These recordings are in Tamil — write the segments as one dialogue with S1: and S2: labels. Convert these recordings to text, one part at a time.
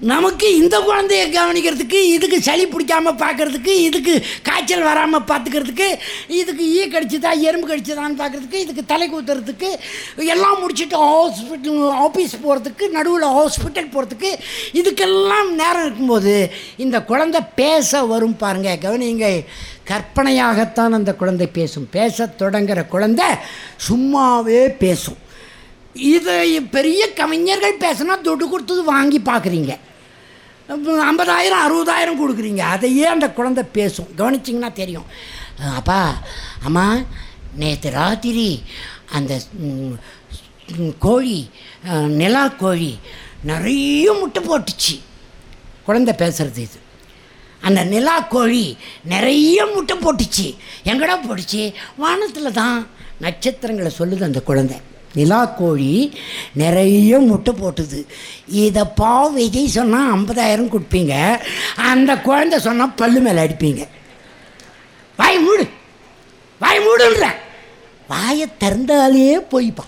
S1: நமக்கு இந்த குழந்தைய கவனிக்கிறதுக்கு இதுக்கு சளி பிடிக்காமல் பார்க்கறதுக்கு இதுக்கு காய்ச்சல் வராமல் பார்த்துக்கிறதுக்கு இதுக்கு ஈ கடிச்சுதா எறும்பு கடிச்சுதான்னு பார்க்கறதுக்கு இதுக்கு தலை ஊத்துறதுக்கு எல்லாம் முடிச்சுட்டு ஹாஸ்பிட்டல் ஆஃபீஸ் போகிறதுக்கு நடுவில் ஹாஸ்பிட்டல் போகிறதுக்கு இதுக்கெல்லாம் நேரம் இருக்கும்போது இந்த குழந்தை பேச வரும் பாருங்க. கவனிங்க கற்பனையாகத்தான் அந்த குழந்தை பேசும். பேச தொடங்குற குழந்தை சும்மாவே பேசும். இதை பெரிய கவிஞர்கள் பேசினா துட்டு கொடுத்தது வாங்கி பார்க்குறீங்க. ஐம்பதாயிரம் அறுபதாயிரம் கொடுக்குறீங்க. அதையே அந்த குழந்தை பேசும். கவனிச்சிங்கன்னா தெரியும். அப்பா அம்மா நேற்று ராத்திரி அந்த கோழி நிலா கோழி நிறைய முட்டை போட்டுச்சு. குழந்தை பேசுறது இது. அந்த நிலா கோழி நிறைய முட்டை போட்டுச்சு. எங்கடா போட்டுச்சு? வானத்தில் தான் நட்சத்திரங்களை சொல்லுது அந்த குழந்தை. நிலா கோழி நிறைய முட்டை போட்டுது. இதை பா விஜய் சொன்னால் ஐம்பதாயிரம் கொடுப்பீங்க. அந்த குழந்தை சொன்னால் பல்லு மேலே அடிப்பீங்க. வாய் மூடு. வாய் மூடுன்ற. வாயை திறந்தாலே போய்ப்பா.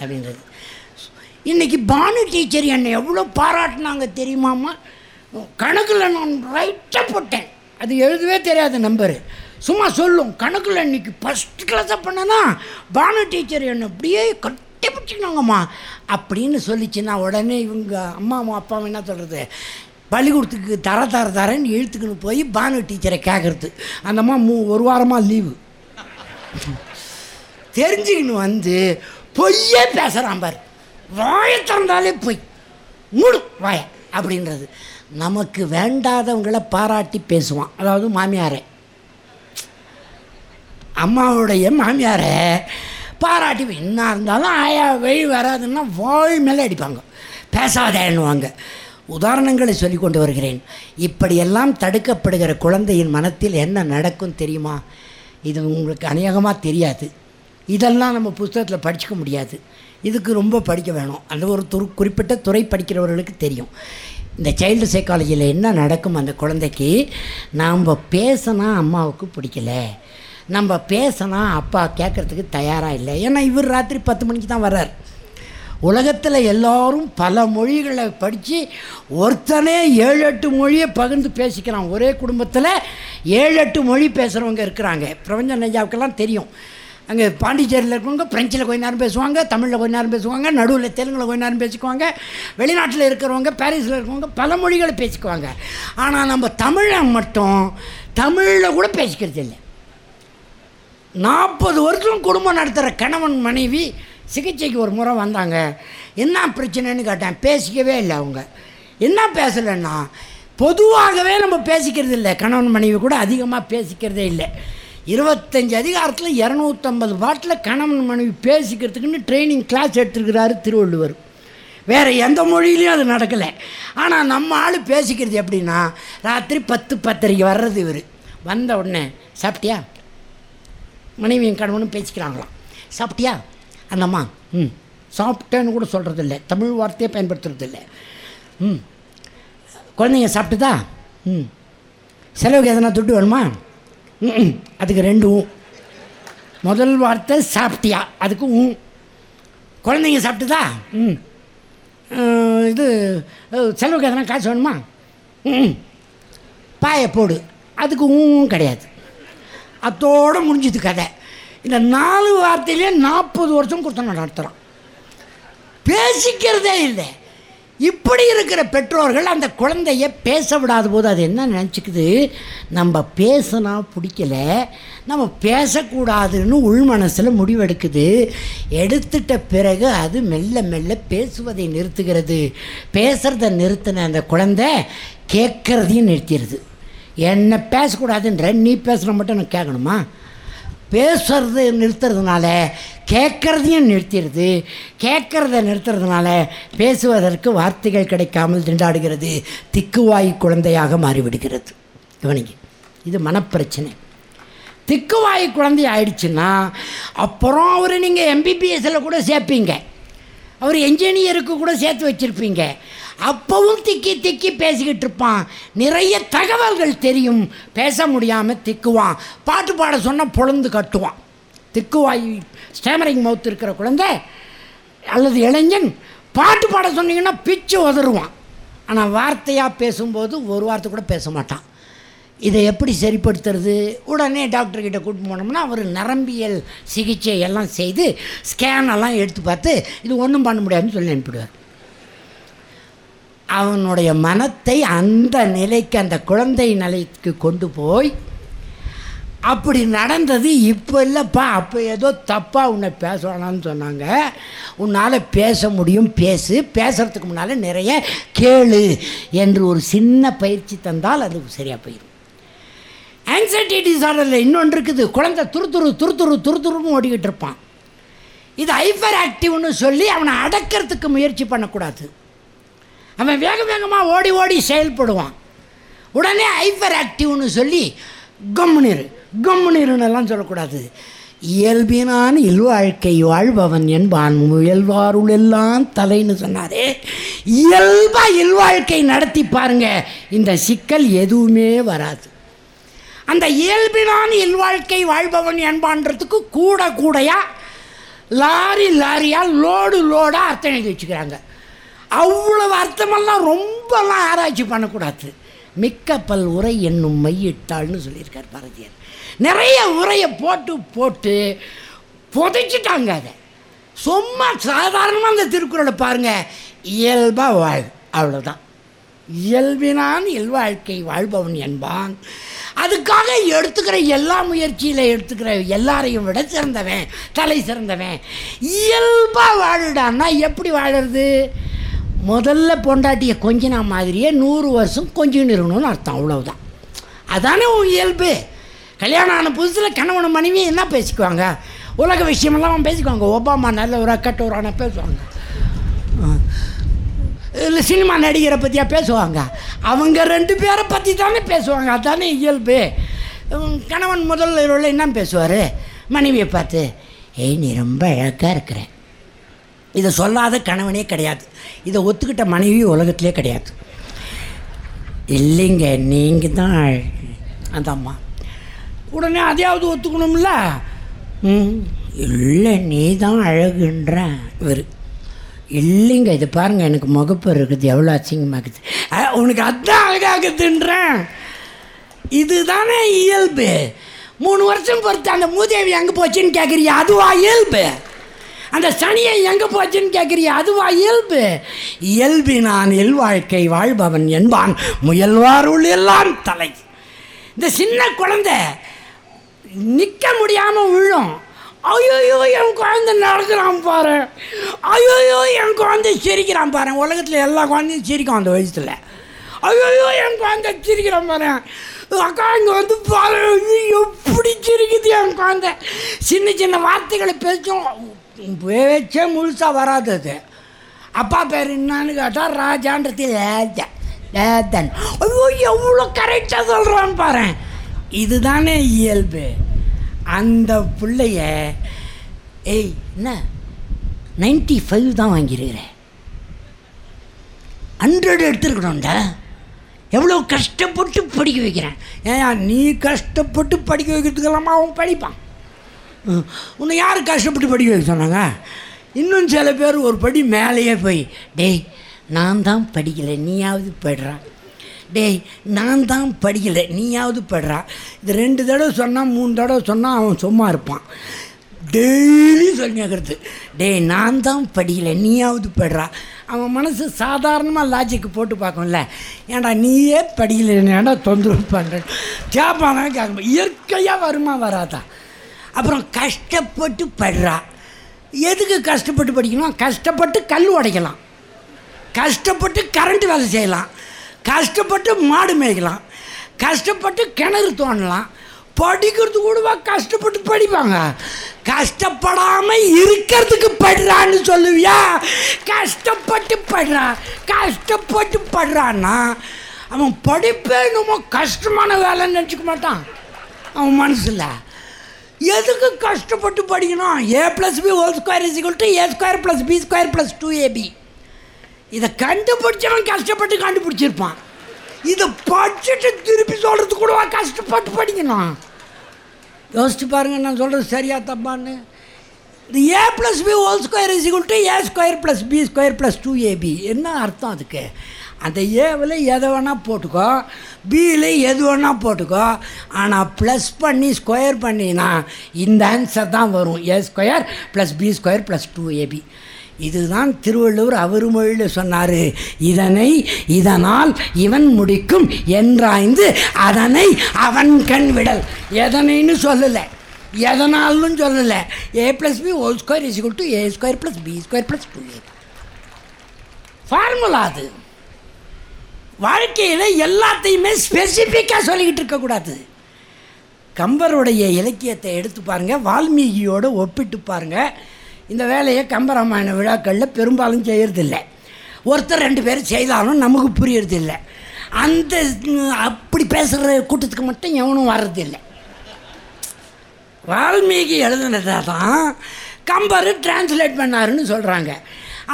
S1: அப்படின்றது. இன்றைக்கி பானு டீச்சர் என்னை எவ்வளோ பாராட்டினாங்க தெரியுமாம்மா? கணக்கில் நான் ரைட்டாக போட்டேன். அது எழுதவே தெரியாத நம்பரு சும்மா சொல்லும். கணக்கில் இன்னைக்கு ஃபஸ்ட் கிளாஸாக பண்ணனா பானு டீச்சர் என்னை அப்படியே கட்டி பிடிச்சிக்கணுங்கம்மா அப்படின்னு சொல்லிச்சு நான் உடனே இவங்க அம்மாவும் அப்பாவும் என்ன சொல்கிறது பள்ளிக்கூடத்துக்கு தர தர தரேன்னு இழுத்துக்கின்னு போய் பானு டீச்சரை கேட்குறது அந்தம்மா மூ ஒரு வாரமாக லீவு தெரிஞ்சுக்கின்னு வந்து பொய்யே பேசுகிறான் பார். வாயை திறந்தாலே பொய். மூடு வாய அப்படின்றது. நமக்கு வேண்டாதவங்களை பாராட்டி பேசுவான். அதாவது மாமியாரை. அம்மாவுடைய மாமியாரை பாராட்டி என்ன இருந்தாலும் ஆயா வெளி வராதுன்னா வாய் மேலே அடிப்பாங்க. பேசாதேன்னுவாங்க. உதாரணங்களை சொல்லி கொண்டு வருகிறேன். இப்படியெல்லாம் தடுக்கப்படுகிற குழந்தையின் மனத்தில் என்ன நடக்கும் தெரியுமா? இது உங்களுக்கு அநேகமாக தெரியாது. இதெல்லாம் நம்ம புஸ்தகத்தில் படிச்சுக்க முடியாது. இதுக்கு ரொம்ப படிக்க வேணும். அந்த ஒரு துரு குறிப்பிட்ட துறை படிக்கிறவர்களுக்கு தெரியும். இந்த சைல்டு சைக்காலஜியில் என்ன நடக்கும் அந்த குழந்தைக்கு? நாம் பேசினா அம்மாவுக்கு பிடிக்கல. நம்ம பேசினா அப்பா கேட்குறதுக்கு தயாராக இல்லை. ஏன்னா இவர் ராத்திரி பத்து மணிக்கு தான் வர்றார். உலகத்தில் எல்லோரும் பல மொழிகளை படித்து ஒருத்தனே ஏழு எட்டு மொழியை பகிர்ந்து பேசிக்கிறான். ஒரே குடும்பத்தில் ஏழு எட்டு மொழி பேசுகிறவங்க இருக்கிறாங்க. பிரபஞ்ச நெஞ்சாவுக்கெல்லாம் தெரியும். அங்கே பாண்டிச்சேரியில் இருக்கிறவங்க ஃப்ரெஞ்சில் கொஞ்ச நேரம் பேசுவாங்க தமிழில் கொஞ்ச நேரம் பேசுவாங்க நடுவில் தெலுங்கில் கொஞ்ச நேரம் பேசிக்குவாங்க வெளிநாட்டில் இருக்கிறவங்க பாரிஸில் இருக்கிறவங்க பல மொழிகளை பேசிக்குவாங்க. ஆனால் நம்ம தமிழை மட்டும் தமிழில் கூட பேசிக்கிறது இல்லை நாற்பது வருஷம் குடும்பம் நடத்துகிற கணவன் மனைவி சிகிச்சைக்கு ஒரு முறை வந்தாங்க. என்ன பிரச்சனைன்னு கேட்டேன். பேசிக்கவே இல்லை அவங்க. என்ன பேசலைன்னா பொதுவாகவே நம்ம பேசிக்கிறது இல்லை. கணவன் மனைவி கூட அதிகமாக பேசிக்கிறதே இல்லை. இருபத்தஞ்சி அதிகாரத்தில் இரநூத்தம்பது பாட்டில் கணவன் மனைவி பேசிக்கிறதுக்குன்னு ட்ரைனிங் கிளாஸ் எடுத்துருக்கிறாரு திருவள்ளுவர். வேறு எந்த மொழியிலையும் அது நடக்கலை. ஆனால் நம்ம ஆள் பேசிக்கிறது எப்படின்னா ராத்திரி பத்து பத்தரைக்கு வர்றது இவர். வந்த உடனே சாப்பிட்டியா? மனைவியும் கணவனும் பேசிக்கிறாங்களாம். சாப்பிட்டியா? அந்த அம்மா ம். சாப்பிட்டேன்னு கூட சொல்கிறது இல்லை தமிழ் வார்த்தையை பயன்படுத்துறது இல்லை ம். குழந்தைங்க சாப்பிட்டுதா? ம். செலவுக்கு எதனா துட்டு வேணுமா? ம் அதுக்கு ரெண்டும். முதல் வார்த்தை சாப்பிட்டியா? அதுக்கு ஊ குழந்தைங்க சாப்பிட்டுதா? ம். இது செலவுக்கு எதனா காசு வேணுமா? ம். பாயை போடு. அதுக்கு ஊவும் கிடையாது. அத்தோடு முடிஞ்சுது கதை. இந்த நாலு வார்த்தையிலே நாற்பது வருஷம் கொடுத்து நடத்துகிறான் பேசிக்கிறதே இல்லை. இப்படி இருக்கிற பெற்றோர்கள் அந்த குழந்தைய பேச விடாத போது அது என்ன நினச்சிக்குது? நம்ம பேசினா பிடிக்கல. நம்ம பேசக்கூடாதுன்னு உள் மனசில் முடிவெடுக்குது. எடுத்துட்ட பிறகு அது மெல்ல மெல்ல பேசுவதை நிறுத்துகிறது. பேசுகிறத நிறுத்தின அந்த குழந்தை கேட்குறதையும் நிறுத்திடுது. என்ன பேசக்கூடாதுன்ற நீ பேசுகிற மட்டும் எனக்கு கேட்கணுமா? பேசுறது நிறுத்துறதுனால கேட்குறதையும் நிறுத்திடுது. கேட்குறத நிறுத்துறதுனால பேசுவதற்கு வார்த்தைகள் கிடைக்காமல் திண்டாடுகிறது. திக்குவாய் குழந்தையாக மாறிவிடுகிறது. கவனிங்க இது மனப்பிரச்சனை. திக்குவாய் குழந்தை ஆயிடுச்சுன்னா அப்புறம் அவர் நீங்கள் எம்பிபிஎஸ்ஸில் கூட சேர்ப்பீங்க. அவர் என்ஜினியருக்கு கூட சேர்த்து வச்சுருப்பீங்க. அப்பவும் திக்கி திக்கி பேசிக்கிட்டு இருப்பான் நிறைய தகவல்கள் தெரியும். பேச முடியாமல் திக்குவான். பாட்டு பாட சொன்னால் பொழுந்து கட்டுவான். திக்குவாய் ஸ்டேமரிங் மவுத் இருக்கிற குழந்தை அல்லது இளைஞன் பாட்டு பாட சொன்னீங்கன்னா பிச்சு உதறுவான். ஆனால் வார்த்தையாக பேசும்போது ஒரு வார்த்தை கூட பேச மாட்டான். இதை எப்படி சரிப்படுத்துறது? உடனே டாக்டர் கிட்ட போனோம்னா அவர் நரம்பியல் சிகிச்சை எல்லாம் செய்து ஸ்கேன் எல்லாம் எடுத்து பார்த்து இது ஒன்றும் பண்ண முடியாதுன்னு சொல்லி அனுப்பிடுவார். அவனுடைய மனத்தை அந்த நிலைக்கு அந்த குழந்தை நிலைக்கு கொண்டு போய் அப்படி நடந்தது இப்போ இல்லைப்பா அப்போ ஏதோ தப்பாக உன்னை பேச சொன்னாங்க. உன்னால் பேச முடியும் பேசு. பேசுகிறதுக்கு முன்னால் நிறைய கேளு என்று ஒரு சின்ன பயிற்சி தந்தால் அது சரியாக போயிடும் ஆங்ஸைட்டி டிசார்டரில் இன்னொன்று இருக்குது. குழந்தை துருத்துரு துருத்துரு துரு ஓடிக்கிட்டு இருப்பான். இது ஹைப்பர் ஆக்டிவ்னு சொல்லி அவனை அடக்கிறதுக்கு முயற்சி பண்ணக்கூடாது. அவன் வேக வேகமாக ஓடி ஓடி செயல்படுவான். உடனே ஹைப்பர் ஆக்டிவ்னு சொல்லி கம்முனிரு கம்முனிருன்னெல்லாம் சொல்லக்கூடாது. இயல்பினான் இல்வாழ்க்கை வாழ்பவன் என்பான். முயல்வாருள் எல்லாம் தலைன்னு சொன்னாரே. இயல்பாக இல்வாழ்க்கை நடத்தி பாருங்க. இந்த சிக்கல் எதுவுமே வராது. அந்த இயல்பினான் இல்வாழ்க்கை வாழ்பவன் என்பான்றதுக்கு கூட கூடையா லாரி லாரியாக லோடு லோடாக அர்த்தம் எழுதி வச்சுக்கிறாங்க. அவ்வளவு அர்த்தமெல்லாம் ரொம்பலாம் ஆராய்ச்சி பண்ணக்கூடாது. மிக்க பல் உரை என்னும் மையிட்டாள்னு சொல்லியிருக்கார் பாரதியார். நிறைய உரையை போட்டு போட்டு புதைச்சிட்டாங்க அதை. சும்மா சாதாரணமாக அந்த திருக்குறளை பாருங்கள் இயல்பாக வாழ் அவ்வளோதான் இயல்பினான் இல்வாழ்க்கை வாழ்பவன் என்பான். அதுக்காக எடுத்துக்கிற எல்லா முயற்சியில் எடுத்துக்கிற எல்லாரையும் விட சிறந்தவன் தலை சிறந்தவன். இயல்பாக வாழுடான்னா எப்படி வாழுறது? முதல்ல பொண்டாட்டியை கொஞ்சினா மாதிரியே நூறு வருஷம் கொஞ்சம் இருக்கணும்னு அர்த்தம் அவ்வளவுதான். அதானே உன் இயல்பு. கல்யாணம் ஆன புதுசில் கணவன் மனைவி என்ன பேசிக்குவாங்க? உலக விஷயமெல்லாம் அவன் பேசிக்குவாங்க. ஒபாமா நல்ல ஒரு கெட்டவரான பேசுவாங்க. இல்லை சினிமா நடிகரை பற்றியா பேசுவாங்க. அவங்க ரெண்டு பேரை பற்றி தானே பேசுவாங்க. அதானே இயல்பு. கணவன் முதல்ல என்ன பேசுவார்? மனைவியை பார்த்து ஏய் நீ ரொம்ப அழகாக இருக்கிறேன் இதை சொல்லாத கணவனே கிடையாது. இதை ஒத்துக்கிட்ட மனைவி உலகத்திலே கிடையாது. இல்லைங்க நீங்கள் தான் அழகு. அந்த அம்மா உடனே அதையாவது ஒத்துக்கணும்ல? ம் இல்லை நீ தான் அழகுன்ற இவர். இல்லைங்க இது பாருங்க எனக்கு முகப்பு இருக்குது எவ்வளோ அசிங்கமாக்குது. இருக்குது உனக்கு அதான் அழகாகுதுன்றேன் இதுதானே இயல்பு. மூணு வருஷம் பொறுத்து அந்த மூதேவி எங்கே போச்சுன்னு கேட்குறியா அதுவா இயல்பு? அந்த சனியை எங்கே போச்சுன்னு கேட்குறியா அதுவா இயல்பு. இயல்பினான் இல்வாழ்க்கை வாழ்பவன் என்பான். முயல்வாருள் எல்லாம் தலை. இந்த சின்ன குழந்தை நிற்க முடியாமல் விழும். ஐயோயோ என் குழந்தை நடக்கிறான் பாரு. ஐயோயோ என் குழந்தை சிரிக்கிறான் பாரு. உலகத்தில் எல்லா குழந்தையும் சிரிக்கும் அந்த வயசில். ஐயோயோ என் குழந்தை சிரிக்கிறான் பாரு. அக்கா இங்கே வந்து பாரு. ஐயோ, எப்படி சிரிக்குது என் குழந்தை? சின்ன சின்ன வார்த்தைகளை பேசும். பேச்சே முழுசாக வராது அது. அப்பா பேர் என்னன்னு கேட்டால் ராஜான்றது லேஜன். லேதன் ஐயோ எவ்வளோ கரெக்டாக சொல்கிறான்னு பாரு. இதுதானே இயல்பு. அந்த பிள்ளைய ஏய் என்ன? நைன்டி ஃபைவ் தான் வாங்கியிருக்கிறேன் ஹண்ட்ரட் எடுத்துருக்கணும்டா. எவ்வளோ கஷ்டப்பட்டு படிக்க வைக்கிறேன். ஏன் நீ கஷ்டப்பட்டு படிக்க வைக்கிறதுக்கெல்லாமா அவன் படிப்பான்? உன்னை யார் கஷ்டப்பட்டு படிக்க வைக்க சொன்னாங்க? இன்னும் சில பேர் ஒரு படி மேலேயே போய் டேய் நான் தான் படிக்கலை நீயாவது போய்டுறா டேய் நான் தான் படிக்கலை நீயாவது படுறா. இது ரெண்டு தடவை சொன்னால் மூணு தடவை சொன்னால் அவன் சும்மா இருப்பான். டெய்லி சொல்லி கேட்குறது டேய் நான் தான் படிக்கலை நீயாவது படுறா. அவன் மனசு சாதாரணமாக லாஜிக்கு போட்டு பார்க்கும்ல. ஏன்டா நீயே படிக்கலை ஏன்டா தொந்தரவு பண்ணுற கேட்பானா கேட்க இயற்கையாக வருமா வராதா? அப்புறம் கஷ்டப்பட்டு படுறா. எதுக்கு கஷ்டப்பட்டு படிக்கணும்? கஷ்டப்பட்டு கல் உடைக்கலாம். கஷ்டப்பட்டு கரண்ட் வேலை செய்யலாம். கஷ்டப்பட்டு மாடு மேய்க்கலாம். கஷ்டப்பட்டு கிணறு தோணலாம் படிக்கிறது கூடவா கஷ்டப்பட்டு படிப்பாங்க? கஷ்டப்படாமல் இருக்கிறதுக்கு படுறான்னு சொல்லுவியா? கஷ்டப்பட்டு படுறா. கஷ்டப்பட்டு படுறான்னா அவன் படிப்பே என்னமோ கஷ்டமான வேலைன்னு நினச்சிக்க மாட்டான். அவன் மனசில். எதுக்கு கஷ்டப்பட்டு படிக்கணும்? A plus B whole square is two A square plus B square plus two AB இதை கண்டுபிடிச்சவன் கஷ்டப்பட்டு கண்டுபிடிச்சிருப்பான். இதை படிச்சுட்டு திருப்பி சொல்கிறது கூடவா கஷ்டப்பட்டு படிக்கணும். யோசிச்சு பாருங்க நான் சொல்கிறது சரியா தப்பான்னு. இது A plus B whole square is two A square plus B square plus two AB என்ன அர்த்தம் அதுக்கு? அந்த ஏவில் எதை வேணால் போட்டுக்கோ பியில் எது வேணால் போட்டுக்கோ ஆனால் ப்ளஸ் பண்ணி ஸ்கொயர் பண்ணினா இந்த ஆன்சர் தான் வரும். A square plus B square plus two AB இதுதான் திருவள்ளுவர் அவர் மொழியில் சொன்னார். இதனை இதனால் இவன் முடிக்கும் என்றாய்ந்து அதனை அவன் கண் விடல். எதனைன்னு சொல்லலை. எதனாலும் சொல்லலை. A plus B whole square is two A square plus B square plus two A formula அது. வாழ்க்கையில் எல்லாத்தையுமே ஸ்பெசிஃபிக்காக சொல்லிக்கிட்டு இருக்கக்கூடாது கம்பருடைய இலக்கியத்தை எடுத்து பாருங்கள் வால்மீகியோடு ஒப்பிட்டு பாருங்கள் இந்த வேலையை கம்பராமாயண விழாக்களில் பெரும்பாலும் செய்கிறதில்ல ஒருத்தர் ரெண்டு பேரும் செய்தாலும் நமக்கு புரியறதில்லை. அந்த அப்படி பேசுகிற கூட்டத்துக்கு மட்டும் எவனும் வர்றதில்லை. வால்மீகி எழுதுனதாக தான் கம்பர் டிரான்ஸ்லேட் பண்ணாருன்னு சொல்கிறாங்க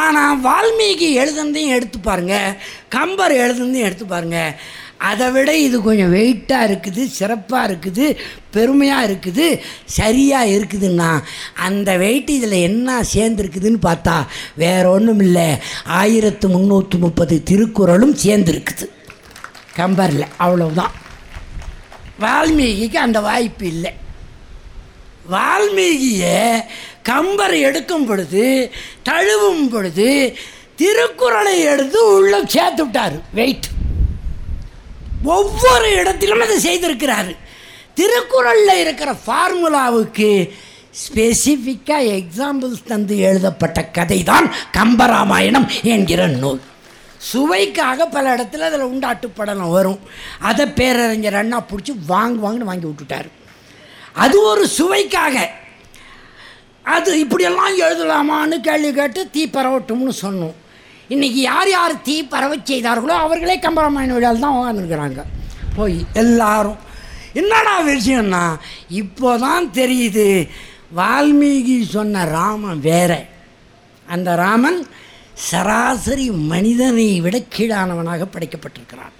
S1: ஆனால் வால்மீகி எழுதுனதையும் எடுத்து பாருங்கள் கம்பர் எழுதுனதையும் எடுத்து பாருங்கள் அதை விட இது கொஞ்சம் வெயிட்டாக இருக்குது சிறப்பாக இருக்குது பெருமையாக இருக்குது சரியாக இருக்குதுன்னா அந்த வெயிட் இதில் என்ன சேர்ந்துருக்குதுன்னு பார்த்தா வேற ஒன்றும் இல்லை. ஆயிரத்து முந்நூற்றி முப்பது திருக்குறளும் சேர்ந்துருக்குது. கம்பரில் அவ்வளவுதான். வால்மீகிக்கு அந்த வாய்ப்பு இல்லை. வால்மீகியை கம்பர் எடுக்கும் பொழுது தழுவும் பொழுது திருக்குறளை எடுத்து உள்ள சேர்த்து விட்டார். வெயிட் ஒவ்வொரு இடத்திலும் அதை செய்திருக்கிறாரு. திருக்குறளில் இருக்கிற ஃபார்முலாவுக்கு ஸ்பெசிஃபிக்காக எக்ஸாம்பிள்ஸ் தந்து எழுதப்பட்ட கதை தான் கம்பராமாயணம் என்கிற நூல். சுவைக்காக பல இடத்துல அதில் உண்டாட்டுப்படலம் வரும். அதை பேரறிஞர் அண்ணா பிடிச்சி வாங்கு வாங்குன்னு வாங்கி விட்டுட்டார். அது ஒரு சுவைக்காக. அது இப்படியெல்லாம் எழுதலாமான்னு கேள்வி கேட்டு தீ பரவட்டும்னு சொன்னோம். இன்றைக்கி யார் யார் தீ பரவச் செய்தார்களோ அவர்களே கம்பராமாயண விழாவில் தான் உட்காந்துருக்குறாங்க போய் எல்லாரும் என்னடா விஷயம்னா இப்போ தான் தெரியுது. வால்மீகி சொன்ன ராமன் வேற. அந்த ராமன் சராசரி மனிதனை விட கீழானவனாக படைக்கப்பட்டிருக்கிறான்.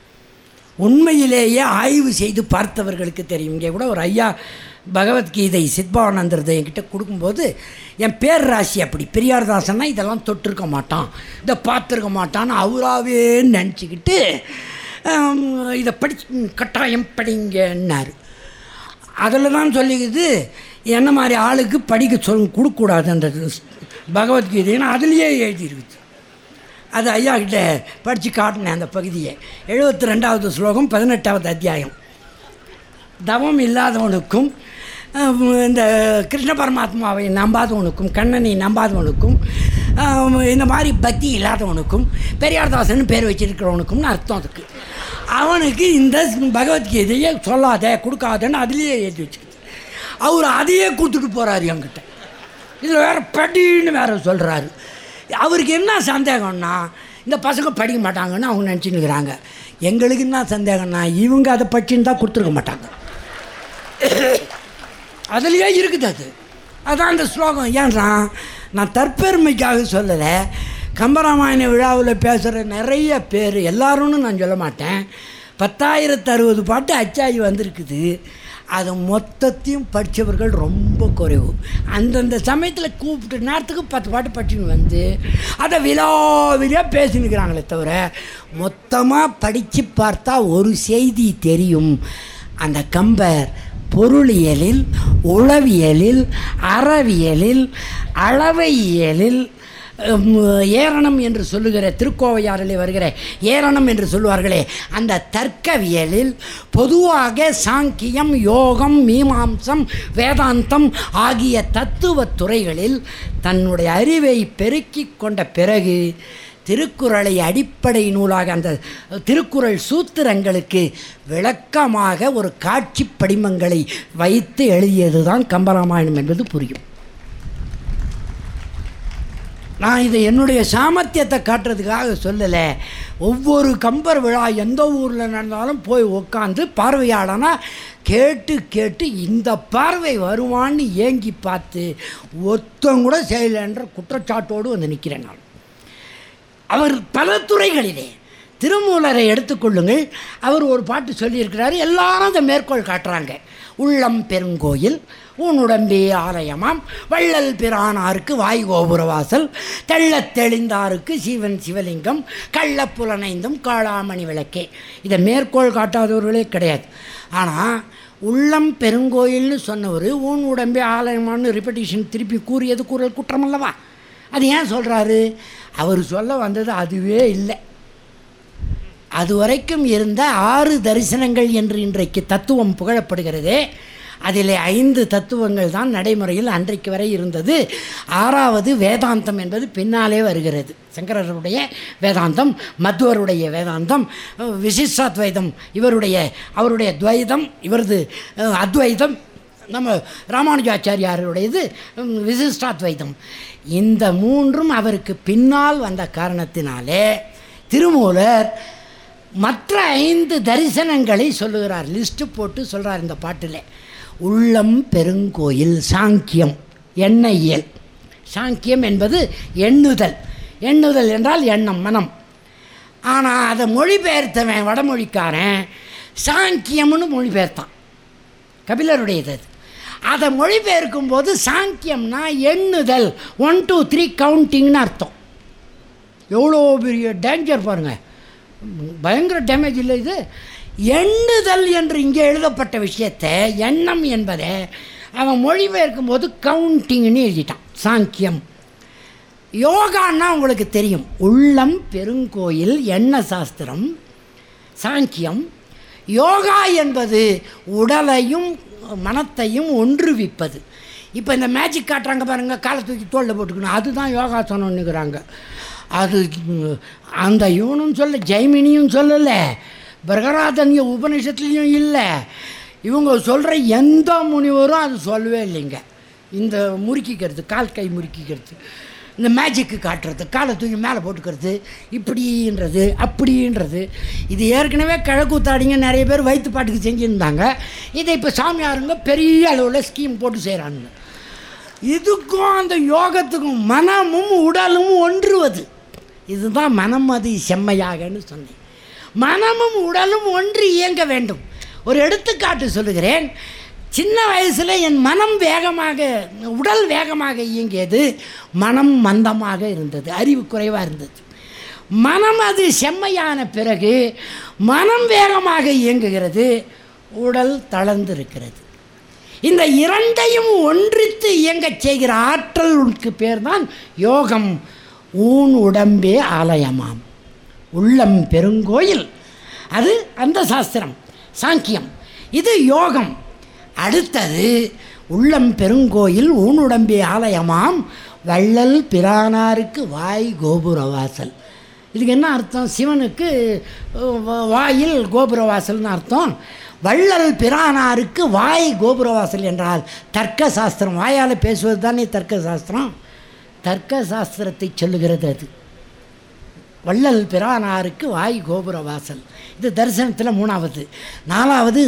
S1: உண்மையிலேயே ஆய்வு செய்து பார்த்தவர்களுக்கு தெரியும். இங்கே கூட ஒரு ஐயா பகவத்கீதை சித்பானந்தரதை என்கிட்ட கொடுக்கும்போது என் பேர் ராசி அப்படி பெரியார்தாசன்னா இதெல்லாம் தொட்டிருக்க மாட்டான் இதை பார்த்துருக்க மாட்டான்னு அவராகவே நினச்சிக்கிட்டு இதை படிச்சு கட்டாயம் படிங்கன்னாரு. அதில் தான் சொல்லிக்குது என்ன மாதிரி ஆளுக்கு படிக்க சொல் கொடுக்கக்கூடாது அந்த பகவத்கீதைன்னு அதுலேயே எழுதியிருக்குது அது ஐயா கிட்டே படித்து காட்டினேன் அந்த பகுதியை. எழுபத்தி ரெண்டாவது ஸ்லோகம் பதினெட்டாவது அத்தியாயம். தவம் இல்லாதவனுக்கும் இந்த கிருஷ்ண பரமாத்மாவை நம்பாதவனுக்கும் கண்ணனை நம்பாதவனுக்கும் இந்த மாதிரி பக்தி இல்லாதவனுக்கும் பெரியார்தாசன் பேர் வச்சிருக்கிறவனுக்கும்னு அர்த்தம் அதுக்கு. அவனுக்கு இந்த பகவத்கீதையை சொல்லாத கொடுக்காதன்னு அதுலேயே எழுதி வச்சுக்கிது அவர் அதையே கொடுத்துட்டு போகிறாரு என்கிட்ட. இதில் வேறு படின்னு வேறு சொல்கிறாரு அவருக்கு என்ன சந்தேகம்னா இந்த பசங்க படிக்க மாட்டாங்கன்னு அவங்க நினச்சின்னு இருக்கிறாங்க. எங்களுக்கு என்ன சந்தேகம்னா இவங்க அதை படிச்சுன்னு தான் கொடுத்துருக்க மாட்டாங்க. அதுலேயே இருக்குது அது. அதான் அந்த ஸ்லோகம். ஏன்றா நான் தற்பெருமைக்காக சொல்லலை கம்பராமாயண விழாவில் பேசுகிற நிறைய பேர் எல்லாரும்னு நான் சொல்ல மாட்டேன். பத்தாயிரத்து அறுபது பாட்டு அச்சாகி வந்திருக்குது. அது மொத்தத்தையும் படித்தவர்கள் ரொம்ப குறைவு. அந்தந்த சமயத்தில் கூப்பிட்டு நேரத்துக்கு பத்து பாட்டு படிச்சுன்னு வந்து அதை விலாவிலியாக பேசினுக்கிறாங்களே தவிர மொத்தமாக படித்து பார்த்தா ஒரு செய்தி தெரியும். அந்த கம்பர் பொருளியலில் உளவியலில் அறவியலில் அளவையியலில் ஏரணம் என்று சொல்லுகிற திருக்கோவையாரிலே வருகிற ஏரணம் என்று சொல்லுவார்களே அந்த தர்க்கவியலில் பொதுவாக சாங்கியம் யோகம் மீமாம்சம் வேதாந்தம் ஆகிய தத்துவத் துறைகளில் தன்னுடைய அறிவை பெருக்கிக் கொண்ட பிறகு திருக்குறளை அடிப்படை நூலாக அந்த திருக்குறள் சூத்திரங்களுக்கு விளக்கமாக ஒரு காட்சி படிமங்களை வைத்து எழுதியது தான் கம்பராமாயணம் என்பது புரியும். நான் இதை என்னுடைய சாமர்த்தியத்தை காட்டுறதுக்காக சொல்லலை. ஒவ்வொரு கம்பர் விழா எந்த ஊரில் நடந்தாலும் போய் உட்காந்து பார்வையாளனா கேட்டு கேட்டு இந்த பார்வை வருவான்னு ஏங்கி பார்த்து ஒருத்தன் கூட செய்யலைன்ற குற்றச்சாட்டோடு வந்து நிற்கிறேன் நான். அவர் பல துறைகளிலே திருமூலரை எடுத்துக்கொள்ளுங்கள் அவர் ஒரு பாட்டு சொல்லியிருக்கிறாரு. எல்லாரும் அதை மேற்கோள் காட்டுறாங்க. உள்ளம் பெருங்கோயில் ஊனுடம்பே ஆலயமாம். வள்ளல் பிரானாருக்கு வாய் கோபுரவாசல் தெள்ளத் தெளிந்தாருக்கு சிவன் சிவலிங்கம் கள்ளப்புலனைந்தும் காளாமணி விளக்கே. இதை மேற்கோள் காட்டாதவர்களே கிடையாது. ஆனால் உள்ளம் பெருங்கோயில்னு சொன்னவர் ஊன் உடம்பே ஆலயமான்னு ரிப்பட்டிஷன் திருப்பி கூறியது கூறல் குற்றம் அல்லவா அது ஏன் சொல்கிறாரு அவர் சொல்ல வந்தது அதுவே இல்லை. அது வரைக்கும் இருந்த ஆறு தரிசனங்கள் என்று இன்றைக்கு தத்துவம் புகழப்படுகிறதே அதில் ஐந்து தத்துவங்கள் தான் நடைமுறையில் அன்றைக்கு வரை இருந்தது. ஆறாவது வேதாந்தம் என்பது பின்னாலே வருகிறது. சங்கரருடைய வேதாந்தம் மத்வருடைய வேதாந்தம் விசிஷ்டாத்வைதம் இவருடைய அவருடைய துவைதம் இவரது அத்வைதம் நம்ம ராமானுஜாச்சாரியாருடையது விசிஷ்டாத்வைதம். இந்த மூன்றும் அவருக்கு பின்னால் வந்த காரணத்தினாலே திருமூலர் மற்ற ஐந்து தரிசனங்களை சொல்லுகிறார் லிஸ்ட்டு போட்டு சொல்கிறார் இந்த பாட்டில். உள்ளம் பெருங்கோயில் சாங்கியம் எண்ணெயியல். சாங்கியம் என்பது எண்ணுதல். எண்ணுதல் என்றால் எண்ணம் மனம். ஆனால் அதை மொழிபெயர்த்தவன் வடமொழிக்காரன் சாங்கியம்னு மொழிபெயர்த்தான். கபிலருடையது அது. அதை மொழிபெயர்க்கும் போது சாங்கியம்னா எண்ணுதல் ஒன் டூ த்ரீ கவுண்டிங்னு அர்த்தம். எவ்வளோ பெரிய டேஞ்சர் பாருங்கள் பயங்கர டேமேஜ் இல்லை இது? எண்ணுதல் என்று இங்கே எழுதப்பட்ட விஷயத்தை எண்ணம் என்பதை அவன் மொழிபெயர்க்கும் போது கவுண்டிங்னு எழுதிட்டான் சாங்கியம். யோகான்னா உங்களுக்கு தெரியும் உள்ளம் பெருங்கோயில் எண்ண சாஸ்திரம் சாங்கியம். யோகா என்பது உடலையும் மனத்தையும் ஒன்றுவிப்பது. இப்போ இந்த மேஜிக் காட்டுறாங்க பாருங்கள் காலை தூக்கி தோளில் போட்டுக்கணும் அதுதான் யோகாசனம்னுங்கிறாங்க. அது அந்த இவனும் சொல்ல ஜெய்மினியும் சொல்லலை பிரகராதன்ய உபநிஷத்துலேயும் இல்லை. இவங்க சொல்கிற எந்த முனிவரும் அது சொல்லவே இல்லைங்க. இந்த முறுக்கிக்கிறது கால் கை முறுக்கிக்கிறது இந்த மேஜிக்கு காட்டுறது காலை தூக்கி மேலே போட்டுக்கிறது இப்படின்றது அப்படின்றது. இது ஏற்கனவே கிழக்கூத்தாடிங்க நிறைய பேர் வயிற்று பாட்டுக்கு செஞ்சுருந்தாங்க. இதை இப்போ சாமியாருங்க பெரிய அளவில் ஸ்கீம் போட்டு செய்கிறாங்க இதுக்கும் அந்த யோகத்துக்கும் மனமும் உடலும் ஒன்றுவது. இதுதான் மனம் அது செம்மையாகன்னு சொன்னேன். மனமும் உடலும் ஒன்று இயங்க வேண்டும். ஒரு எடுத்துக்காட்டு சொல்லுகிறேன். சின்ன வயசில் என் மனம் வேகமாக உடல் வேகமாக இயங்கியது மனம் மந்தமாக இருந்தது அறிவு குறைவாக இருந்தது. மனம் அது செம்மையான பிறகு மனம் வேகமாக இயங்குகிறது உடல் தளர்ந்திருக்கிறது. இந்த இரண்டையும் ஒன்றித்து இயங்கச் செய்கிற ஆற்றலுக்கு பேர் தான் யோகம். ஊன் உடம்பே ஆலயமாம். உள்ளம் பெருங்கோயில். அது அந்த சாஸ்திரம். சாங்கியம். இது யோகம். அடுத்தது உள்ளம் பெருங்கோயில் ஊனுடம்பி ஆலயமாம். வள்ளல் பிரானாருக்கு வாய் கோபுரவாசல் இதுக்கு என்ன அர்த்தம்? சிவனுக்கு வ- வாயில் கோபுரவாசல்னு அர்த்தம். வள்ளல் பிரானாருக்கு வாய் கோபுரவாசல் என்றால் தர்க்க சாஸ்திரம். வாயால் பேசுவது தானே தர்க்க சாஸ்திரம்? தர்க்க சாஸ்திரத்தை சொல்லுகிறது அது. வள்ளல் பிரானாருக்கு வாய் கோபுர வாசல். இது தரிசனத்தில் மூணாவது. நாலாவது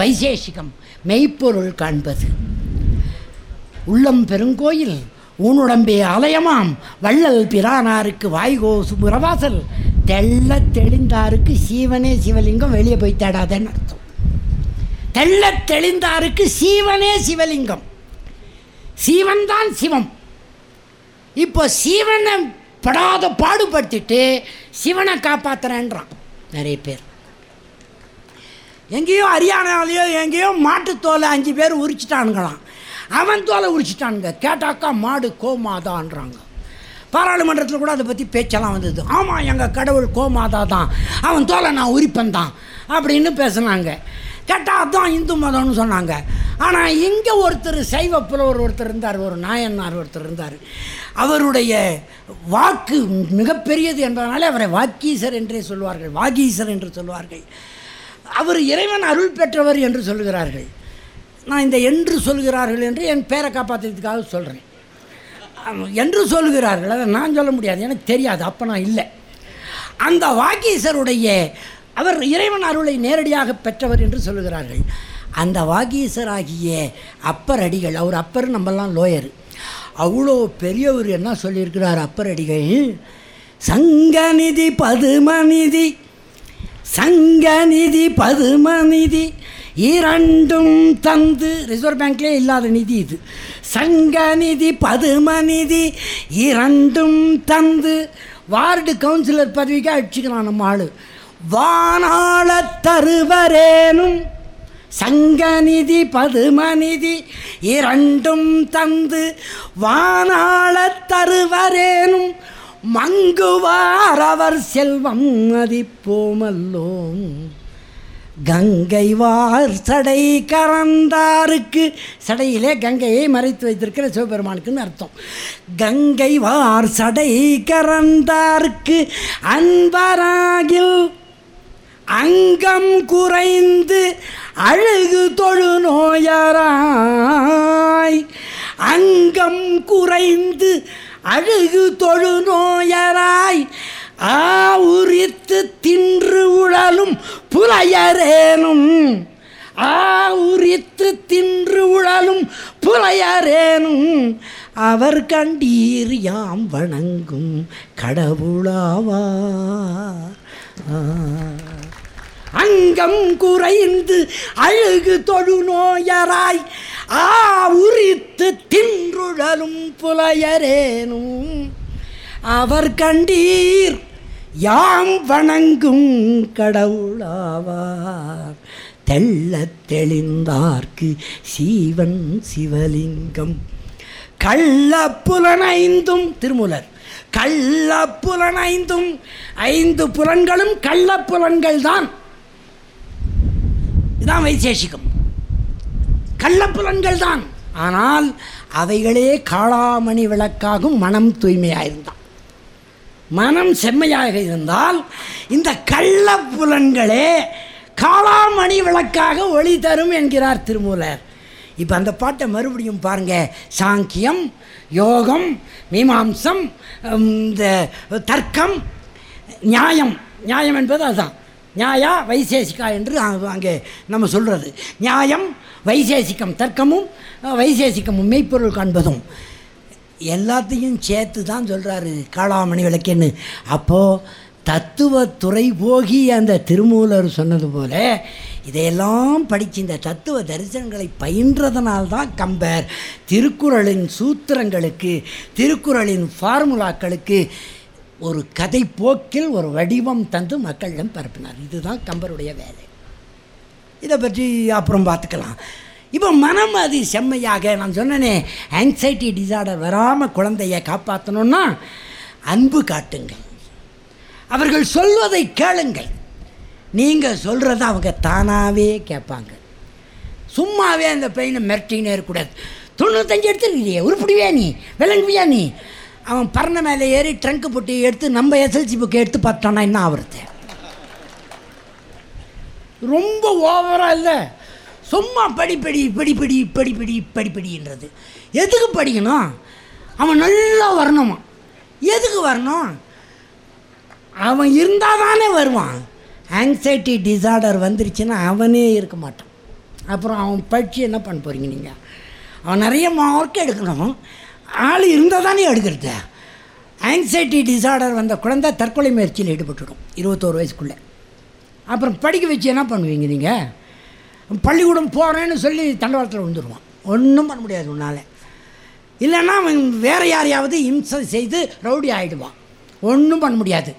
S1: வைசேஷிகம் மெய்ப்பொருள் காண்பது. உள்ளம் பெருங்கோயில் ஊனுடம்பே ஆலயமாம். வள்ளல் பிரானாருக்கு வாய்கோ சுபுரவாசல் தெள்ள தெளிந்தாருக்கு சீவனே சிவலிங்கம் வெளியே போய் தேடாதேன்னு அர்த்தம். தெள்ள தெளிந்தாருக்கு சீவனே சிவலிங்கம். சீவன் தான் சிவம். இப்போ சீவனை படாத பாடுபடுத்திட்டு சிவனை காப்பாத்துறேன்றான். நிறைய பேர். எங்கேயோ ஹரியானாலேயோ எங்கேயோ மாட்டுத்தோலை அஞ்சு பேர் உரிச்சிட்டானுங்களாம். அவன் தோலை உரிச்சிட்டானுங்க. கேட்டாக்கா மாடு கோமாதான்றாங்க. பாராளுமன்றத்தில் கூட அதை பற்றி பேச்செல்லாம் வந்தது. ஆமாம் எங்கள் கடவுள் கோமாதா தான் அவன் தோலை நான் உரிப்பன் தான் அப்படின்னு பேசுனாங்க. கேட்டால் அதான் இந்து மதம்னு சொன்னாங்க. ஆனால் இங்கே ஒருத்தர் சைவ புலவர் ஒருத்தர் இருந்தார் ஒரு நாயன்னார் ஒருத்தர் இருந்தார். அவருடைய வாக்கு மிகப்பெரியது என்பதனாலே அவரை வாக்கீசர் என்றே சொல்வார்கள் வாகீசர் என்று சொல்வார்கள். அவர் இறைவன் அருள் பெற்றவர் என்று சொல்கிறார்கள். நான் இந்த என்று சொல்கிறார்கள் என்று என் பேரை காப்பாற்றுறதுக்காக சொல்கிறேன் என்று சொல்கிறார்கள் அதை நான் சொல்ல முடியாது எனக்கு தெரியாது அப்போ நான் இல்லை. அந்த வாகீசருடைய அவர் இறைவன் அருளை நேரடியாக பெற்றவர் என்று சொல்லுகிறார்கள் அந்த வாகீசராகிய அப்பர் அடிகள் அவர் அப்பர் நம்மெல்லாம் லோயர் அவ்வளோ பெரியவர் என்ன சொல்லியிருக்கிறார் அப்பரடிகை? சங்கநிதி பதுமநிதி சங்கநிதி பதுமநிதி இரண்டும் தந்து ரிசர்வ் பேங்க்லேயே இல்லாத நிதி இது. சங்கநிதி பதுமநிதி இரண்டும் தந்து வார்டு கவுன்சிலர் பதவிக்கு அடிச்சுக்கிறான் நம்ம ஆள். வானாள தருவரேனும் சங்கநிதி பதுமநிதி இரண்டும் தந்து வானாள தருவரேனும் மங்குவார் அவர் செல்வம் மதிப்போமல்லோம் கங்கை வார் சடை கறந்தாருக்கு சடையிலே கங்கையை மறைத்து வைத்திருக்கிற சிவபெருமானுக்குன்னு அர்த்தம். கங்கை வார் சடை கறந்தாருக்கு அன்பராகில் அங்கம் குறைந்து அழகு தொழு நோயராய். அங்கம் குறைந்து அழகு தொழு நோயராய். ஆவுரித்து தின்று உழலும் புலையரேனும். ஆவுரித்து தின்று உழலும் புலையரேனும். அவர் கண்டீர் யாம் வணங்கும் கடவுளாவார். அங்கம் குறைந்து அழுகு தொழு நோயராய். ஆ உரித்து தின்றுழலும் புலையரேனும். அவர் கண்டீர் யாம் வணங்கும் கடவுளாவார். தெள்ளத் தெளிந்தார்க்கு சீவன் சிவலிங்கம். கள்ளப்புலனைந்தும் திருமூலர் கள்ளப்புலனைந்தும் ஐந்து புலன்களும் கள்ளப்புலன்கள் தான் தான் வைசேஷிகம். கள்ளப்புலன்கள் தான். ஆனால் அவைகளே காளாமணி விளக்காகும் மனம் தூய்மையாக இருந்தான் மனம் செம்மையாக இருந்தால் இந்த கள்ளப்புலன்களே காளாமணி விளக்காக ஒளி தரும் என்கிறார் திருமூலர். இப்போ அந்த பாட்டை மறுபடியும் பாருங்க. சாங்கியம் யோகம் மீமாம்சம் இந்த தர்க்கம் நியாயம். நியாயம் என்பது அதுதான். நியாயா வைசேஷிகா என்று அங்கே நம்ம சொல்கிறது நியாயம் வைசேஷிகம் தர்க்கமும் வைசேசிக்கமும் மெய்ப்பொருள் காண்பதும். எல்லாத்தையும் சேர்த்து தான் சொல்கிறாரு காளாமணி விளக்கேன்னு. அப்போது தத்துவத்துறை போகி அந்த திருமூலர் சொன்னது போல இதையெல்லாம் படித்து இந்த தத்துவ தரிசனங்களை பயின்றதனால்தான் கம்பர். திருக்குறளின் சூத்திரங்களுக்கு திருக்குறளின் ஃபார்முலாக்களுக்கு ஒரு கதை போக்கில் ஒரு வடிவம் தந்து மக்களிடம் பரப்பினார். இதுதான் கம்பருடைய வேலை. இதை பற்றி அப்புறம் பார்த்துக்கலாம். இப்போ மனம் அது செம்மையாக நான் சொன்னேனே ஆங்ஸைட்டி டிசார்டர் வராமல் குழந்தைய காப்பாற்றணும்னா அன்பு காட்டுங்கள். அவர்கள் சொல்வதை கேளுங்கள். நீங்கள் சொல்கிறத அவங்க தானாகவே கேட்பாங்க. சும்மாவே அந்த பையனை மிரட்டினே இருக்கக்கூடாது. தொண்ணூத்தஞ்சு எடுத்துருக்கிறியே உருப்பிடுவியா நீ? விளங்குவியா நீ? அவன் பறனை மேலே ஏறி ட்ரங்க் பொட்டி எடுத்து நம்ம எஸ்எல்சி புக்கை எடுத்து பார்த்தானா என்ன ஆகுறது ரொம்ப ஓவராக இல்லை. சும்மா படிப்படி படிப்படி படிப்படி படிப்படின்றது எதுக்கு படிக்கணும்? அவன் நல்லா வரணுமா? எதுக்கு வரணும்? அவன் இருந்தால் தானே வருவான். ஆங்ஸைட்டி டிசார்டர் வந்துருச்சுன்னா அவனே இருக்க மாட்டான். அப்புறம் அவன் படித்து என்ன பண்ண போகிறீங்க நீங்கள் அவன் நிறைய மார்க் எடுக்கணும். ஆள் இருந்தால் தானே எடுக்கிறது. ஆங்ஸைட்டி டிசார்டர் வந்த குழந்தை தற்கொலை முயற்சியில் ஈடுபட்டுடும் இருபத்தோரு வயசுக்குள்ளே. அப்புறம் படிக்க வச்சு என்ன பண்ணுவீங்க நீங்கள் பள்ளிக்கூடம் போகிறேன்னு சொல்லி தண்டவாளத்தில் விழுந்துருவான். ஒன்றும் பண்ண முடியாது உன்னால். இல்லைன்னா அவன் வேறு யாரையாவது இம்சை செய்து ரவுடி ஆகிடுவான் ஒன்றும் பண்ண முடியாது.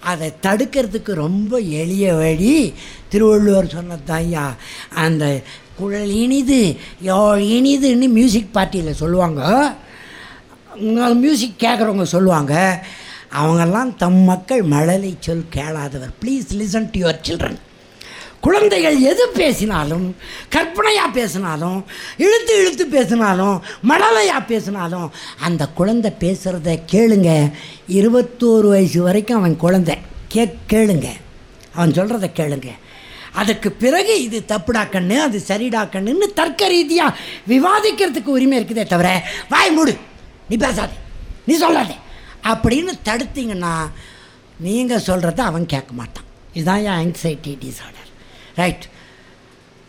S1: அதை தடுக்கிறதுக்கு ரொம்ப எளிய வழி திருவள்ளுவர் சொன்னது ஐயா. அந்த குழல் இனிது யோ இனிதுன்னு மியூசிக் பார்ட்டியில் சொல்லுவாங்க. மியூசிக் கேட்குறவங்க சொல்லுவாங்க அவங்கெல்லாம் தம் மக்கள் மழலை சொல் கேளாதவர். Please listen to your children குழந்தைகள் எது பேசினாலும் கற்பனையாக பேசினாலும் இழுத்து இழுத்து பேசினாலும் மழலையாக பேசினாலும் அந்த குழந்தை பேசுகிறத கேளுங்க. இருபத்தோரு வயசு வரைக்கும் அவன் குழந்தை. கே கேளுங்க. அவன் சொல்கிறத கேளுங்க. அதுக்கு பிறகு இது தப்புடா கண்ணு அது சரிடா கண்ணுன்னு தர்க்க ரீதியாக விவாதிக்கிறதுக்கு உரிமை இருக்குதே தவிர வாய் மூடு. நீ பேசாதே. நீ சொல்லாதே. அப்படின்னு தடுத்தீங்கன்னா நீங்கள் சொல்கிறத அவன் கேட்க மாட்டான். இதுதான் என் ஆங்ஸைட்டி டிசார்டர் ரைட்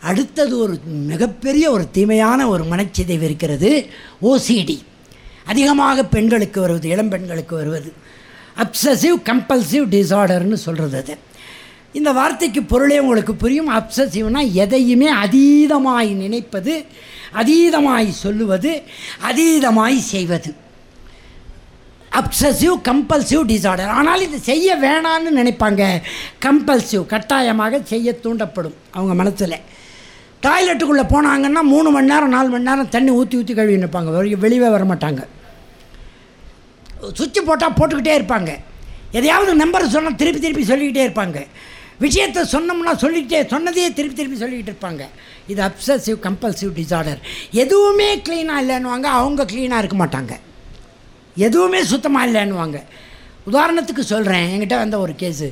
S1: அடுத்தது ஒரு மிகப்பெரிய ஒரு தீமையான ஒரு மனச்சிதைவு இருக்கிறது ஓசிடி அதிகமாக பெண்களுக்கு வருவது இளம் பெண்களுக்கு வருவது. அப்சசிவ் கம்பல்சிவ் டிசார்டர்னு சொல்கிறது அது. இந்த வார்த்தைக்கு பொருளே உங்களுக்கு புரியும். அப்சசிவ்னா எதையுமே அதீதமாய் நினைப்பது அதீதமாய் சொல்லுவது அதீதமாய் செய்வது. அப்சசிவ் கம்பல்சிவ் டிசார்டர் ஆனால் இது செய்ய வேணான்னு நினைப்பாங்க. கம்பல்சிவ் கட்டாயமாக செய்ய தூண்டப்படும் அவங்க மனசில் டாய்லெட்டுக்குள்ளே போனாங்கன்னா மூணு மணி நேரம் நாலு மணி நேரம் தண்ணி ஊற்றி ஊற்றி கழுவி நிற்பாங்க வெளியே வர மாட்டாங்க சுவிட்சு போட்டால் போட்டுக்கிட்டே இருப்பாங்க. எதையாவது நம்பர் சொன்னால் திருப்பி திருப்பி சொல்லிக்கிட்டே இருப்பாங்க. விஷயத்தை சொன்னோம்னா சொல்லிக்கிட்டே சொன்னதையே திருப்பி திருப்பி சொல்லிக்கிட்டு இருப்பாங்க. இது அப்சசிவ் கம்பல்சிவ் டிசார்டர் எதுவுமே க்ளீனாக இல்லைன்னுவாங்க அவங்க க்ளீனாக இருக்க மாட்டாங்க. எதுவுமே சுத்தமாக இல்லைன்னுவாங்க. உதாரணத்துக்கு சொல்கிறேன் என்கிட்ட வந்த ஒரு கேஸு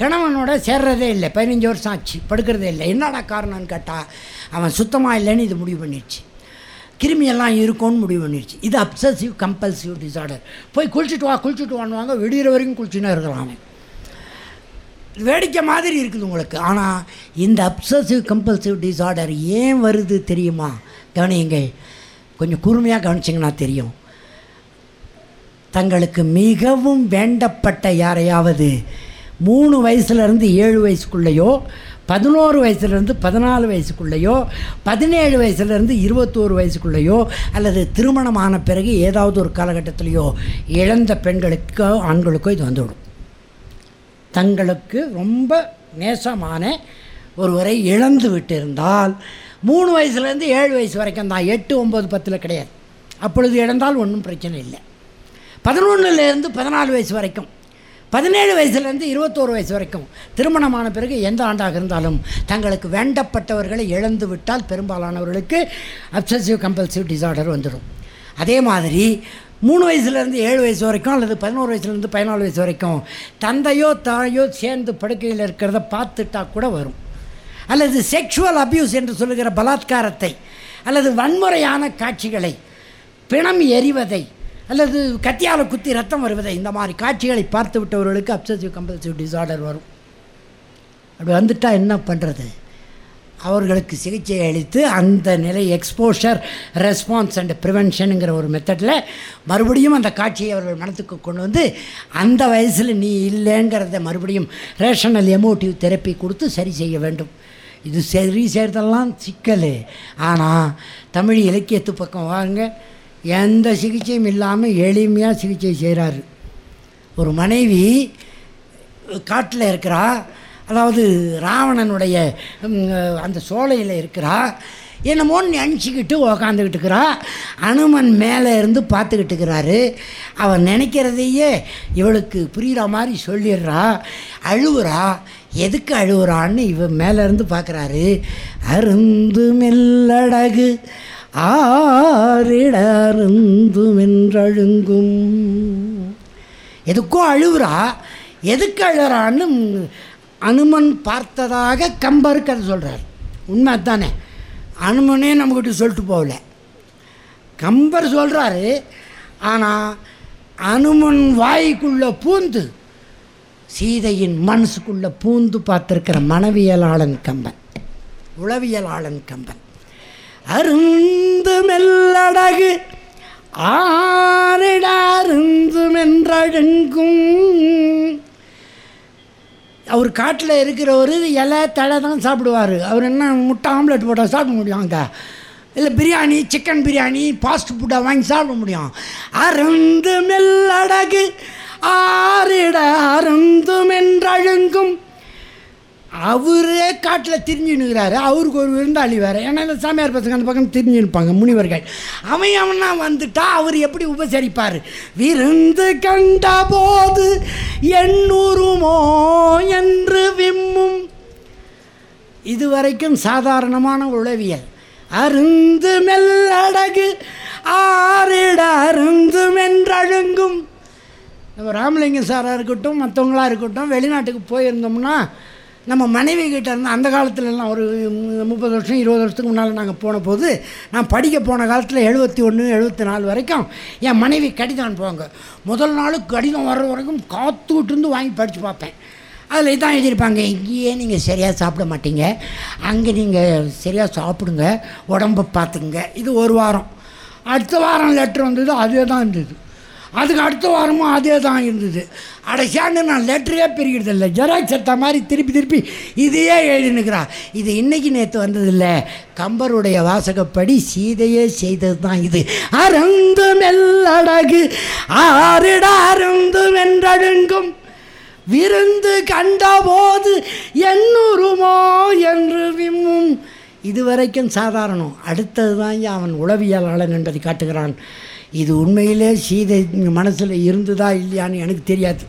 S1: கணவனோட சேர்றதே இல்லை பதினஞ்சு வருஷம் ஆச்சு படுக்கிறதே இல்லை. என்னடா காரணம்னு கேட்டால் அவன் சுத்தமாக இல்லைன்னு இது முடிவு பண்ணிடுச்சு. கிருமியெல்லாம் இருக்கும்னு முடிவு பண்ணிடுச்சு. இது அப்சசிவ் கம்பல்சிவ் டிசார்டர் போய் குளிச்சுட்டு வா குளிச்சுட்டு வாங்குவாங்க விடுகிற வரைக்கும் குளிச்சுன்னு இருக்கலாம் அவன். வேடிக்கை மாதிரி இருக்குது உங்களுக்கு. ஆனால் இந்த அப்சசிவ் கம்பல்சிவ் டிசார்டர் ஏன் வருது தெரியுமா? கவனியுங்க கொஞ்சம் கூர்மையாக கவனிச்சிங்கன்னா தெரியும். தங்களுக்கு மிகவும் வேண்டப்பட்ட யாரையாவது மூணு வயசுலேருந்து ஏழு வயசுக்குள்ளேயோ பதினோரு வயசுலேருந்து பதினாலு வயசுக்குள்ளேயோ பதினேழு வயசுலேருந்து இருபத்தோரு வயசுக்குள்ளேயோ அல்லது திருமணமான பிறகு ஏதாவது ஒரு காலகட்டத்திலேயோ இழந்த பெண்களுக்கோ ஆண்களுக்கோ இது வந்துவிடும். தங்களுக்கு ரொம்ப நேசமான ஒருவரை இழந்து விட்டிருந்தால் மூணு வயசுலேருந்து ஏழு வயசு வரைக்கும் தான் எட்டு ஒம்பது பத்தில் கிடையாது. அப்பொழுது இழந்தால் ஒன்றும் பிரச்சனை இல்லை. பதினொன்றுலேருந்து பதினாலு வயசு வரைக்கும் பதினேழு வயசுலேருந்து இருபத்தோரு வயசு வரைக்கும் திருமணமான பிறகு எந்த ஆண்டாக இருந்தாலும் தங்களுக்கு வேண்டப்பட்டவர்களை இழந்து விட்டால் பெரும்பாலானவர்களுக்கு அப்சசிவ் கம்பல்சிவ் டிசார்டர் வந்துடும். அதே மாதிரி மூணு வயசுலேருந்து ஏழு வயசு வரைக்கும் அல்லது பதினோரு வயசுலேருந்து பதினாலு வயசு வரைக்கும் தந்தையோ தாயோ சேர்ந்து படுக்கையில் இருக்கிறத பார்த்துட்டா கூட வரும். அல்லது செக்ஷுவல் அப்யூஸ் என்று சொல்லுகிற பலாத்காரத்தை அல்லது வன்முறையான காட்சிகளை பிணம் எறிவதை அல்லது கத்தியால் குத்தி ரத்தம் வருவதை இந்த மாதிரி காட்சிகளை பார்த்து விட்டவர்களுக்கு அப்சசிவ் கம்பல்சிவ் டிசார்டர் வரும். அப்படி வந்துட்டால் என்ன பண்ணுறது அவர்களுக்கு சிகிச்சை அளித்து அந்த நிலை எக்ஸ்போஷர் ரெஸ்பான்ஸ் அண்ட் ப்ரிவென்ஷனுங்கிற ஒரு மெத்தடில் மறுபடியும் அந்த காட்சியை அவர்கள் மனத்துக்கு கொண்டு வந்து அந்த வயசில் நீ இல்லைங்கிறத மறுபடியும் ரேஷனல் எமோட்டிவ் தெரப்பி கொடுத்து சரி செய்ய வேண்டும். இது சரி செய்கிறதெல்லாம் சிக்கல். ஆனால் தமிழ் இலக்கியத்து பக்கம் வாங்க எந்த சிகிச்சையும் இல்லாமல் எளிமையாக சிகிச்சை செய்கிறாரு ஒரு மனைவி காட்டில் இருக்கிறா. அதாவது ராவணனுடைய அந்த சோலையில் இருக்கிறா. என்னமோன்னு நினச்சிக்கிட்டு உக்காந்துக்கிட்டு இருக்கிறா. அனுமன் மேலே இருந்து பார்த்துக்கிட்டு இருக்கிறாரு. அவன் நினைக்கிறதையே இவளுக்கு புரிகிற மாதிரி சொல்லிடுறா. அழுவுறா. எதுக்கு அழுவுறான்னு இவன் மேலேருந்து பார்க்குறாரு. அருந்து மெல்லடகு ஆரிடருந்துமென்றழுங்கும் எதுக்கோ அழுவுறா. எதுக்கு அழுறான்னு அனுமன் பார்த்ததாக கம்பருக்கு அது சொல்கிறார் உண்மை தானே அனுமனே நம்மக்கிட்ட சொல்லிட்டு போகல. கம்பர் சொல்கிறாரு ஆனால் அனுமன் வாய்க்குள்ளே பூந்து சீதையின் மனசுக்குள்ளே பூந்து பார்த்துருக்கிற மனவியலாளன் கம்பன் உளவியலாளன் கம்பன். அருந்து மெல்லடகு ஆரிடாருந்து மென்றழுங்கும் அவர் காட்டில் இருக்கிறவர் இலை தழை தான் சாப்பிடுவார். அவர் என்ன முட்டை ஆம்லெட் போட்டால் சாப்பிட முடியும் அங்கே? இல்லை பிரியாணி சிக்கன் பிரியாணி ஃபாஸ்ட் ஃபுட்டாக வாங்கி சாப்பிட முடியும். அருந்து மெல்லடகு ஆறிட அருந்தும் என்றழுங்கும். அவரே காட்டில் திரிஞ்சுனுக்கிறாரு அவருக்கு ஒரு விருந்தாளி வேறு. ஏன்னா இந்த சாமியார் பசங்க அந்த பக்கம் திரிஞ்சு இருப்பாங்க முனிவர்கள். அவன் அவனா வந்துட்டா அவர் எப்படி உபசரிப்பார்? விருந்து கண்ட போது எண்ணூறுமோ என்று விம்மும். இதுவரைக்கும் சாதாரணமான உளவியல். அருந்து மெல்லடகு ஆறிட அருந்தும் என்றழுங்கும் நம்ம ராமலிங்கம் சாராக இருக்கட்டும் மற்றவங்களாக இருக்கட்டும் வெளிநாட்டுக்கு போயிருந்தோம்னா நம்ம மனைவி கிட்ட இருந்து அந்த காலத்துலலாம் ஒரு முப்பது வருஷம் இருபது வருஷத்துக்கு முன்னால் நாங்கள் போன போது நான் படிக்க போன காலத்தில் எழுபத்தி ஒன்று எழுபத்தி நாலு வரைக்கும் என் மனைவி கடிதம் அனுப்புவாங்க. முதல் நாள் கடிதம் வர்ற வரைக்கும் காத்துக்கிட்டு இருந்து வாங்கி படித்து பார்ப்பேன். அதில் இதான் எழுதியிருப்பாங்க இங்கேயே நீங்கள் சரியாக சாப்பிட மாட்டீங்க. அங்கே நீங்கள் சரியாக சாப்பிடுங்க. உடம்பை பார்த்துக்குங்க இது ஒரு வாரம். அடுத்த வாரம் லெட்ரு வந்தது அதே தான் இருந்தது. அதுக்கு அடுத்த வாரமும் அதே தான் இருந்தது அடைச்சான்னு நான் லெட்டரே பிரிக்கிறது இல்லை ஜெராக்ஸ் எடுத்த மாதிரி திருப்பி திருப்பி இதையே எழுதினுக்கிறா. இது இன்றைக்கி நேற்று வந்ததில்லை. கம்பருடைய வாசகப்படி சீதையே செய்தது தான் இது. அருந்து எல்லடகு ஆறிட அருந்து வென்றழுங்கும் விருந்து கண்டபோது என்னுருமோ என்று விம்மும். இதுவரைக்கும் சாதாரணம். அடுத்தது தான் அவன் உளவியலாளன் என்பதை காட்டுகிறான். இது உண்மையிலே சீதை மனசில் இருந்ததா இல்லையான்னு எனக்கு தெரியாது.